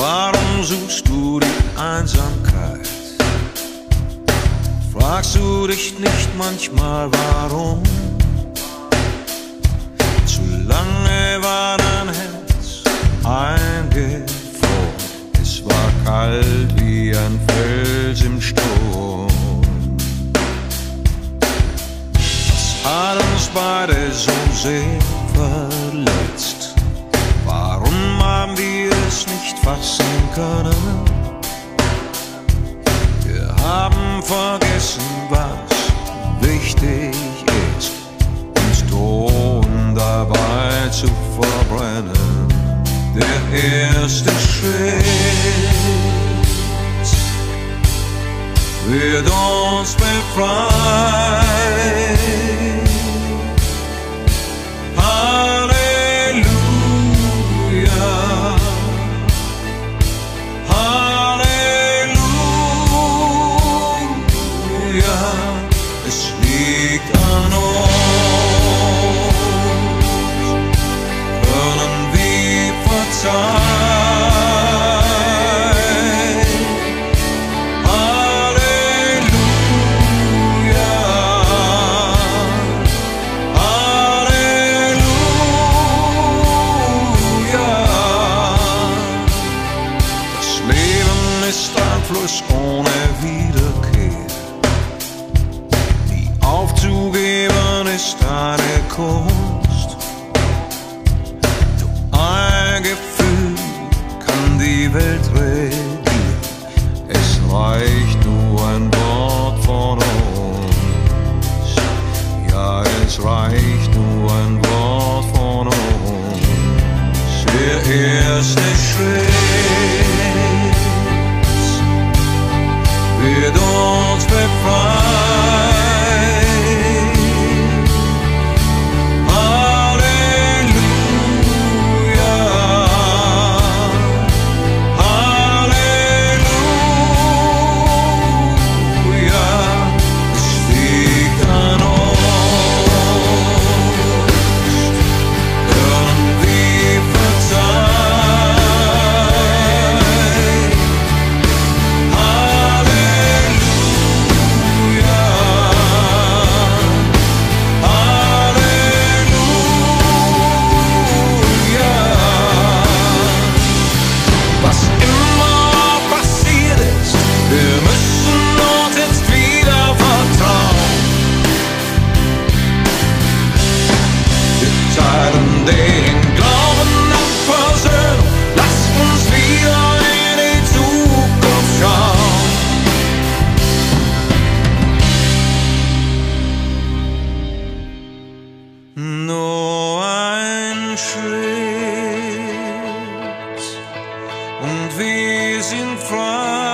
Warum suchst du die Einsamkeit? Fragst du dich nicht manchmal warum? Zu lange war dein Herz eingefroren. Es war kalt wie ein Fels im Sturm. Was hat uns beide so sehr? Fassen können? Wir haben vergessen, was wichtig ist, uns drohen dabei zu verbrennen. Der erste Schritt wird uns befreien. Wiederkehr. Nie aufzugeben ist eine Kunst. Nur ein Gefühl kann die Welt regieren. Es reicht nur ein Wort von uns. Ja, es reicht Schritt und wir sind frei.